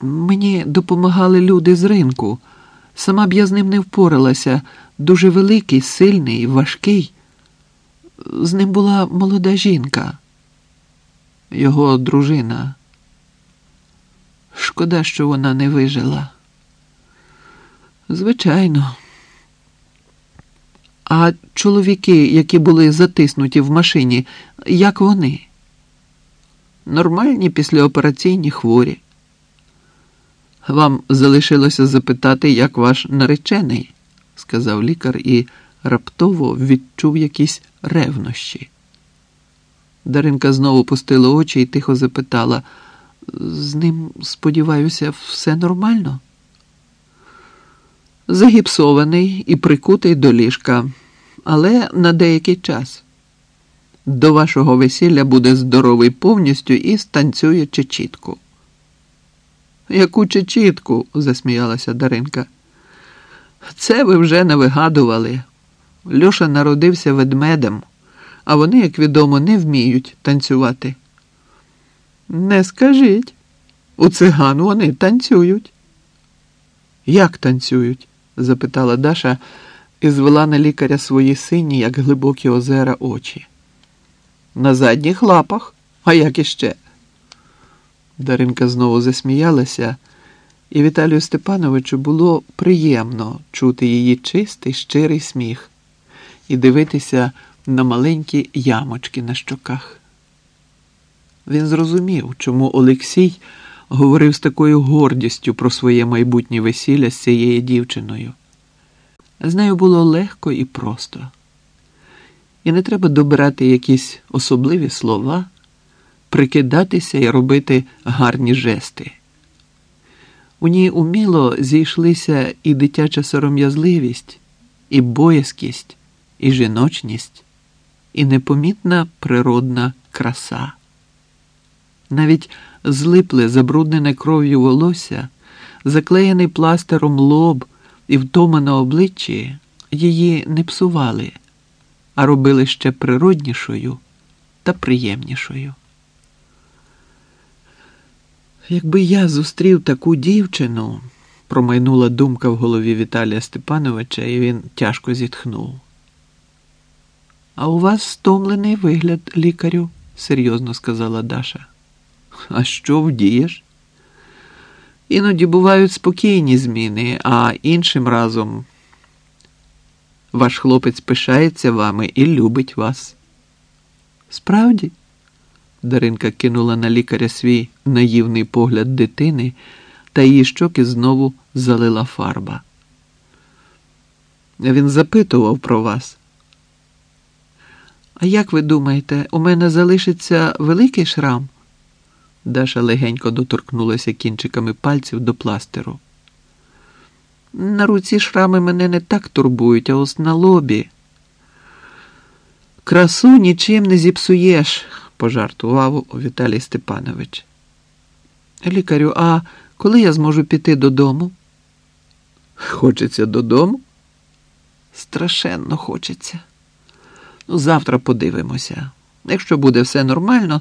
Мені допомагали люди з ринку. Сама б я з ним не впоралася. Дуже великий, сильний, важкий. З ним була молода жінка, його дружина. Шкода, що вона не вижила. Звичайно. А чоловіки, які були затиснуті в машині, як вони? Нормальні післяопераційні хворі. Вам залишилося запитати, як ваш наречений, сказав лікар і раптово відчув якісь ревнощі. Даринка знову пустила очі і тихо запитала: з ним, сподіваюся, все нормально? Загіпсований і прикутий до ліжка, але на деякий час. До вашого весілля буде здоровий повністю і станцює чечітку. Яку чечітку? засміялася Даринка. Це ви вже не вигадували. Льоша народився ведмедем, а вони, як відомо, не вміють танцювати. Не скажіть, у циган вони танцюють. Як танцюють? запитала Даша і звела на лікаря свої сині, як глибокі озера очі. На задніх лапах, а як іще? Даринка знову засміялася, і Віталію Степановичу було приємно чути її чистий, щирий сміх і дивитися на маленькі ямочки на щоках. Він зрозумів, чому Олексій говорив з такою гордістю про своє майбутнє весілля з цією дівчиною. З нею було легко і просто. І не треба добирати якісь особливі слова, прикидатися і робити гарні жести. У ній уміло зійшлися і дитяча сором'язливість, і боязкість, і жіночність, і непомітна природна краса. Навіть злипле, забруднене кров'ю волосся, заклеєний пластером лоб і втома обличчі її не псували, а робили ще природнішою та приємнішою. Якби я зустрів таку дівчину, промайнула думка в голові Віталія Степановича, і він тяжко зітхнув. А у вас стомлений вигляд, лікарю, серйозно сказала Даша. А що вдієш? Іноді бувають спокійні зміни, а іншим разом ваш хлопець пишається вами і любить вас. Справді? Даринка кинула на лікаря свій наївний погляд дитини, та її щоки знову залила фарба. Він запитував про вас. А як ви думаєте, у мене залишиться великий шрам? Даша легенько доторкнулася кінчиками пальців до пластеру. На руці шрами мене не так турбують, а ось на лобі. Красу нічим не зіпсуєш, пожартував Віталій Степанович. Лікарю, а коли я зможу піти додому? Хочеться додому? Страшенно хочеться. Ну, завтра подивимося. Якщо буде все нормально,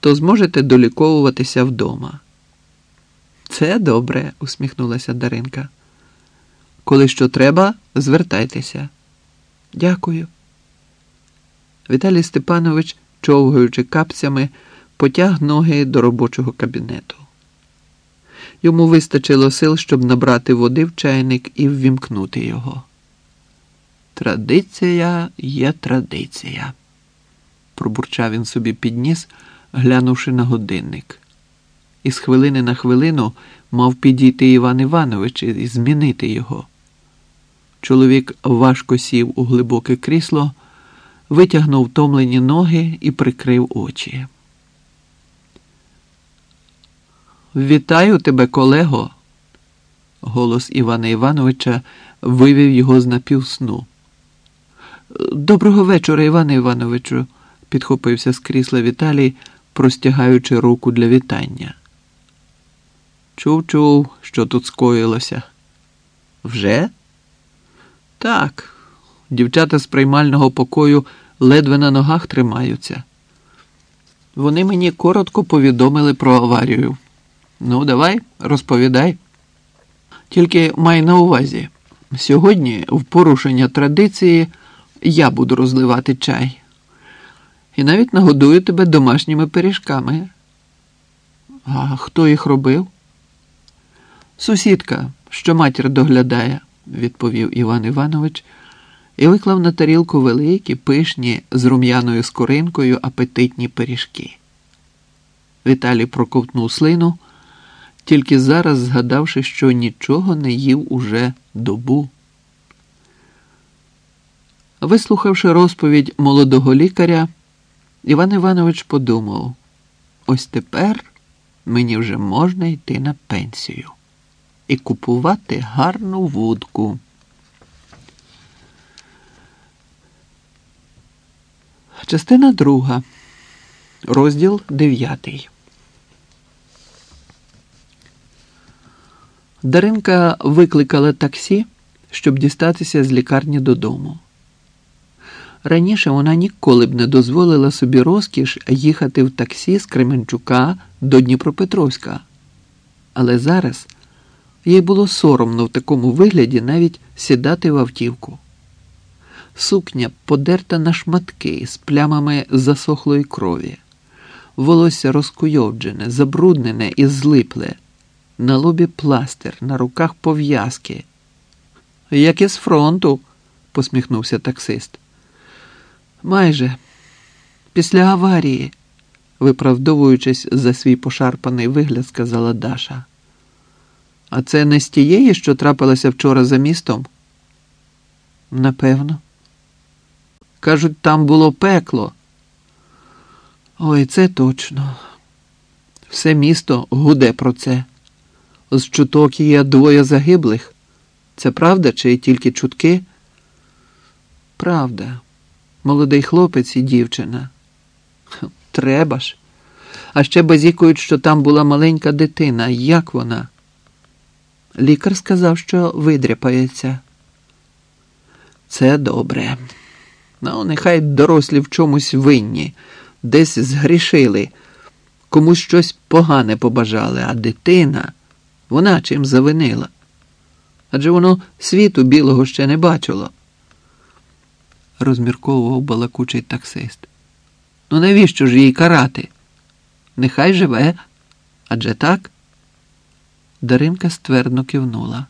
то зможете доліковуватися вдома. Це добре, усміхнулася Даринка. Коли що треба, звертайтеся. Дякую. Віталій Степанович, човгаючи капцями, потяг ноги до робочого кабінету. Йому вистачило сил, щоб набрати води в чайник і ввімкнути його. Традиція є традиція, пробурчав він собі підніс, глянувши на годинник. І з хвилини на хвилину мав підійти Іван Іванович і змінити його. Чоловік важко сів у глибоке крісло, витягнув втомлені ноги і прикрив очі. Вітаю тебе, колего. Голос Івана Івановича вивів його з напівсну. Доброго вечора, Іване Івановичу, підхопився з крісла Віталій, простягаючи руку для вітання. Чув, чув, що тут скоїлося. Вже? Так, дівчата з приймального покою ледве на ногах тримаються. Вони мені коротко повідомили про аварію. Ну, давай, розповідай. Тільки май на увазі, сьогодні, в порушення традиції, я буду розливати чай. І навіть нагодую тебе домашніми пиріжками. А хто їх робив? Сусідка, що матір доглядає, відповів Іван Іванович і виклав на тарілку великі, пишні, з рум'яною скоринкою апетитні пиріжки. Віталій проковтнув слину, тільки зараз згадавши, що нічого не їв уже добу. Вислухавши розповідь молодого лікаря, Іван Іванович подумав: ось тепер мені вже можна йти на пенсію і купувати гарну вудку. Частина друга, розділ дев'ятий. Даринка викликала таксі, щоб дістатися з лікарні додому. Раніше вона ніколи б не дозволила собі розкіш їхати в таксі з Кременчука до Дніпропетровська. Але зараз їй було соромно в такому вигляді навіть сідати в автівку. Сукня подерта на шматки з плямами засохлої крові, волосся розкуйовджене, забруднене і злипле, на лобі пластир, на руках пов'язки. Як із фронту, посміхнувся таксист. Майже після аварії, виправдовуючись за свій пошарпаний вигляд, сказала Даша. А це не з тієї, що трапилося вчора за містом? Напевно. Кажуть, там було пекло. Ой, це точно. Все місто гуде про це. З чуток є двоє загиблих. Це правда чи тільки чутки? Правда. Молодий хлопець і дівчина. Треба ж. А ще базікують, що там була маленька дитина. Як вона? Лікар сказав, що видряпається. Це добре. Ну, нехай дорослі в чомусь винні, десь згрішили, комусь щось погане побажали, а дитина, вона чим завинила. Адже воно світу білого ще не бачило. Розмірковував балакучий таксист. Ну навіщо ж їй карати? Нехай живе, адже так? Даринка ствердно кивнула.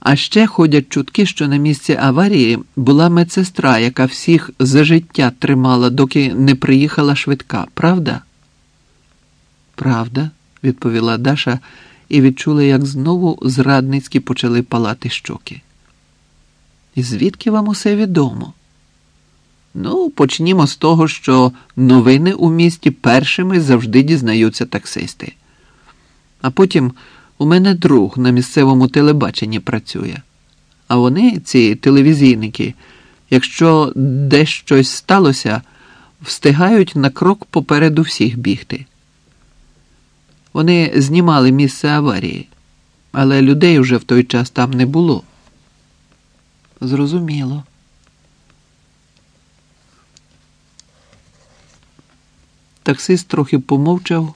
А ще ходять чутки, що на місці аварії була медсестра, яка всіх за життя тримала, доки не приїхала швидка, правда? Правда, відповіла Даша і відчула, як знову зрадницькі почали палати щоки. І звідки вам усе відомо? Ну, почнімо з того, що новини у місті першими завжди дізнаються таксисти. А потім у мене друг на місцевому телебаченні працює. А вони, ці телевізійники, якщо десь щось сталося, встигають на крок попереду всіх бігти. Вони знімали місце аварії, але людей вже в той час там не було. Зрозуміло. Таксист трохи помовчав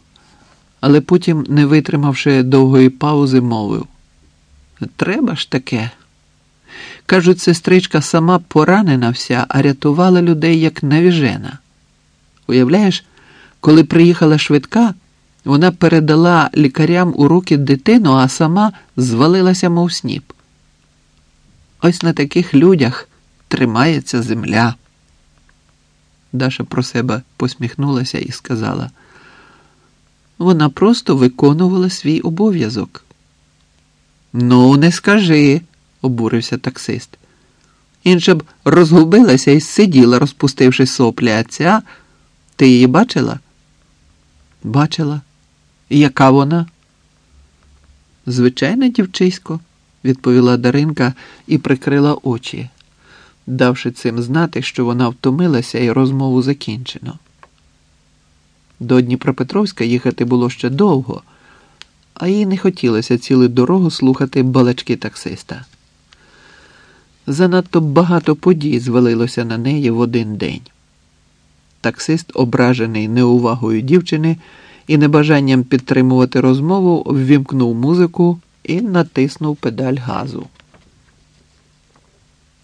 але потім, не витримавши довгої паузи, мовив: Треба ж таке. Кажуть, сестричка сама поранена вся, а рятувала людей як навіжена. Уявляєш, коли приїхала швидка, вона передала лікарям у руки дитину, а сама звалилася, мов сніп. Ось на таких людях тримається земля. Даша про себе посміхнулася і сказала. Вона просто виконувала свій обов'язок. Ну, не скажи, обурився таксист. Інша б розгубилася і сиділа, розпустивши соплі, а ця ти її бачила? Бачила. Яка вона? Звичайне дівчисько, відповіла Даринка і прикрила очі, давши цим знати, що вона втомилася і розмову закінчено. До Дніпропетровська їхати було ще довго, а їй не хотілося цілу дорогу слухати балачки таксиста. Занадто багато подій звалилося на неї в один день. Таксист, ображений неувагою дівчини і небажанням підтримувати розмову ввімкнув музику і натиснув педаль газу.